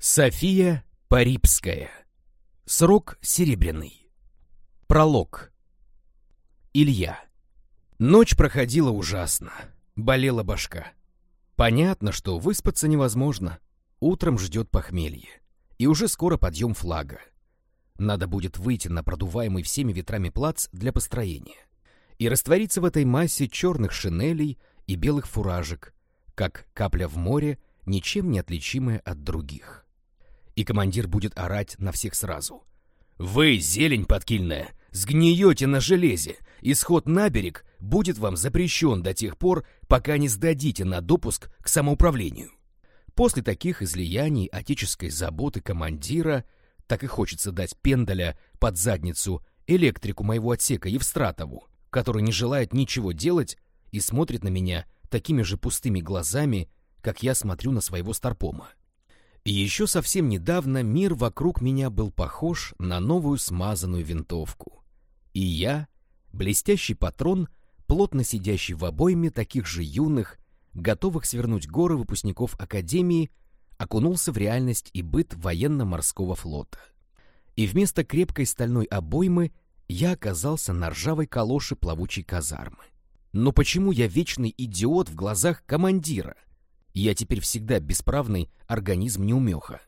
София Парипская. Срок серебряный. Пролог. Илья. Ночь проходила ужасно. Болела башка. Понятно, что выспаться невозможно. Утром ждет похмелье. И уже скоро подъем флага. Надо будет выйти на продуваемый всеми ветрами плац для построения. И раствориться в этой массе черных шинелей и белых фуражек, как капля в море, ничем не отличимая от других и командир будет орать на всех сразу. «Вы, зелень подкильная, сгниете на железе, исход на берег будет вам запрещен до тех пор, пока не сдадите на допуск к самоуправлению». После таких излияний отеческой заботы командира так и хочется дать пендаля под задницу электрику моего отсека Евстратову, который не желает ничего делать и смотрит на меня такими же пустыми глазами, как я смотрю на своего старпома. И еще совсем недавно мир вокруг меня был похож на новую смазанную винтовку. И я, блестящий патрон, плотно сидящий в обойме таких же юных, готовых свернуть горы выпускников Академии, окунулся в реальность и быт военно-морского флота. И вместо крепкой стальной обоймы я оказался на ржавой калоше плавучей казармы. Но почему я вечный идиот в глазах командира — я теперь всегда бесправный организм неумеха.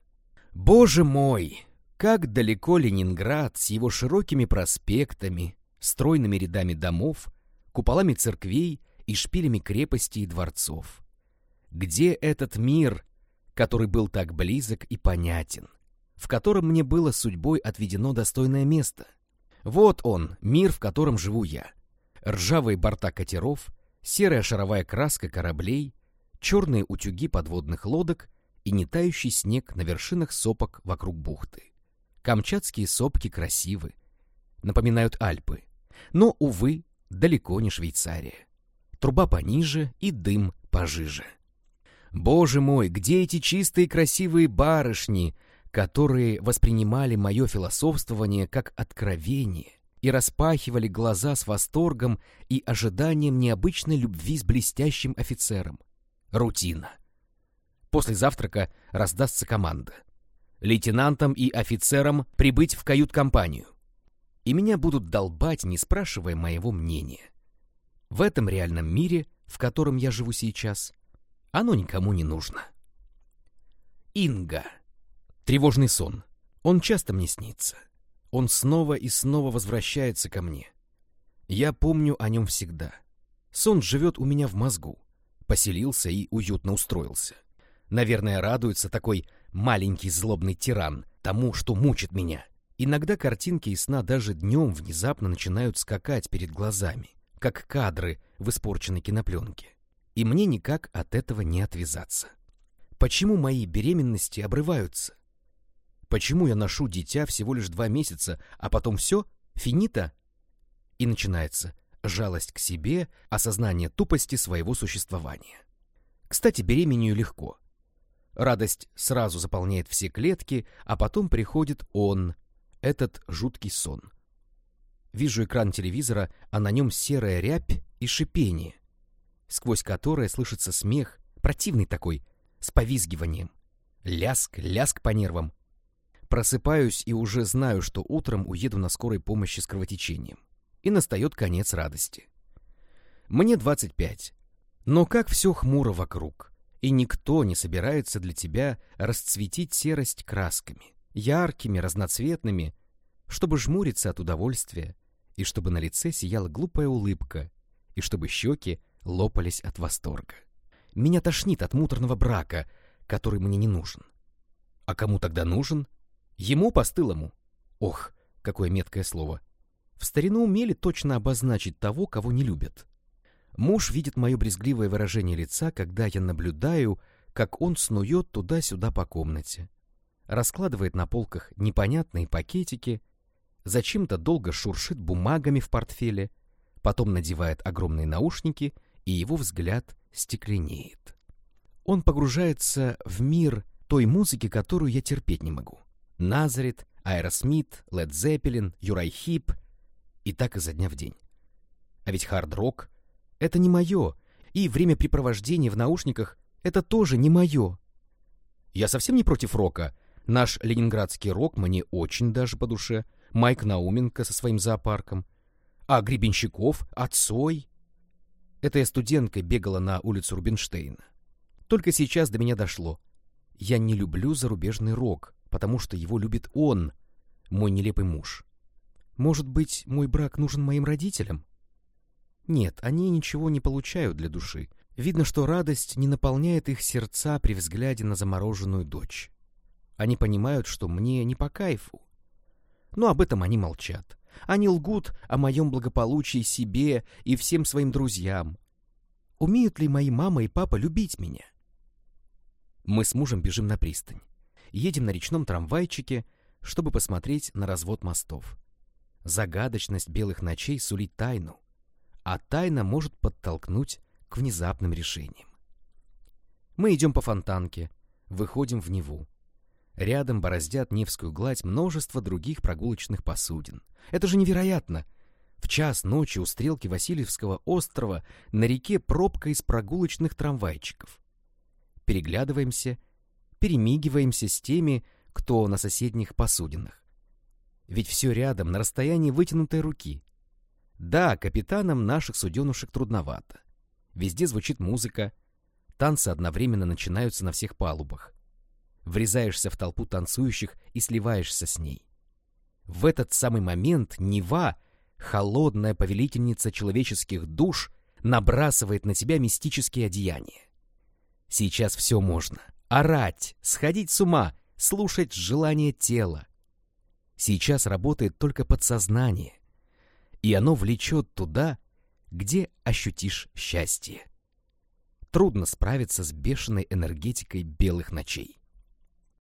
Боже мой, как далеко Ленинград с его широкими проспектами, стройными рядами домов, куполами церквей и шпилями крепостей и дворцов. Где этот мир, который был так близок и понятен, в котором мне было судьбой отведено достойное место? Вот он, мир, в котором живу я. Ржавые борта катеров, серая шаровая краска кораблей, черные утюги подводных лодок и нетающий снег на вершинах сопок вокруг бухты. Камчатские сопки красивы, напоминают Альпы, но, увы, далеко не Швейцария. Труба пониже и дым пожиже. Боже мой, где эти чистые красивые барышни, которые воспринимали мое философствование как откровение и распахивали глаза с восторгом и ожиданием необычной любви с блестящим офицером? Рутина. После завтрака раздастся команда. Лейтенантам и офицерам прибыть в кают-компанию. И меня будут долбать, не спрашивая моего мнения. В этом реальном мире, в котором я живу сейчас, оно никому не нужно. Инга. Тревожный сон. Он часто мне снится. Он снова и снова возвращается ко мне. Я помню о нем всегда. Сон живет у меня в мозгу поселился и уютно устроился. Наверное, радуется такой маленький злобный тиран тому, что мучит меня. Иногда картинки из сна даже днем внезапно начинают скакать перед глазами, как кадры в испорченной кинопленке. И мне никак от этого не отвязаться. Почему мои беременности обрываются? Почему я ношу дитя всего лишь два месяца, а потом все, финита? И начинается жалость к себе, осознание тупости своего существования. Кстати, беременью легко. Радость сразу заполняет все клетки, а потом приходит он, этот жуткий сон. Вижу экран телевизора, а на нем серая рябь и шипение, сквозь которое слышится смех, противный такой, с повизгиванием. Ляск, ляск по нервам. Просыпаюсь и уже знаю, что утром уеду на скорой помощи с кровотечением и настает конец радости. Мне 25, но как все хмуро вокруг, и никто не собирается для тебя расцветить серость красками, яркими, разноцветными, чтобы жмуриться от удовольствия, и чтобы на лице сияла глупая улыбка, и чтобы щеки лопались от восторга. Меня тошнит от муторного брака, который мне не нужен. А кому тогда нужен? Ему постылому. Ох, какое меткое слово. В старину умели точно обозначить того, кого не любят. Муж видит мое брезгливое выражение лица, когда я наблюдаю, как он снует туда-сюда по комнате. Раскладывает на полках непонятные пакетики, зачем-то долго шуршит бумагами в портфеле, потом надевает огромные наушники, и его взгляд стекленеет. Он погружается в мир той музыки, которую я терпеть не могу. Nazareth, Aerosmith, Led Zeppelin, Uriah Heep — и так изо дня в день. А ведь хард-рок — это не мое, и времяпрепровождение в наушниках — это тоже не мое. Я совсем не против рока. Наш ленинградский рок мне очень даже по душе. Майк Науменко со своим зоопарком. А Гребенщиков, Отцой. Это я студенткой бегала на улицу Рубинштейна. Только сейчас до меня дошло. Я не люблю зарубежный рок, потому что его любит он, мой нелепый муж. Может быть, мой брак нужен моим родителям? Нет, они ничего не получают для души. Видно, что радость не наполняет их сердца при взгляде на замороженную дочь. Они понимают, что мне не по кайфу. Но об этом они молчат. Они лгут о моем благополучии себе и всем своим друзьям. Умеют ли мои мама и папа любить меня? Мы с мужем бежим на пристань. Едем на речном трамвайчике, чтобы посмотреть на развод мостов. Загадочность белых ночей сулит тайну, а тайна может подтолкнуть к внезапным решениям. Мы идем по фонтанке, выходим в Неву. Рядом бороздят Невскую гладь множество других прогулочных посудин. Это же невероятно! В час ночи у стрелки Васильевского острова на реке пробка из прогулочных трамвайчиков. Переглядываемся, перемигиваемся с теми, кто на соседних посудинах. Ведь все рядом, на расстоянии вытянутой руки. Да, капитанам наших суденушек трудновато. Везде звучит музыка, танцы одновременно начинаются на всех палубах. Врезаешься в толпу танцующих и сливаешься с ней. В этот самый момент Нева, холодная повелительница человеческих душ, набрасывает на тебя мистические одеяния. Сейчас все можно. Орать, сходить с ума, слушать желание тела. Сейчас работает только подсознание, и оно влечет туда, где ощутишь счастье. Трудно справиться с бешеной энергетикой белых ночей.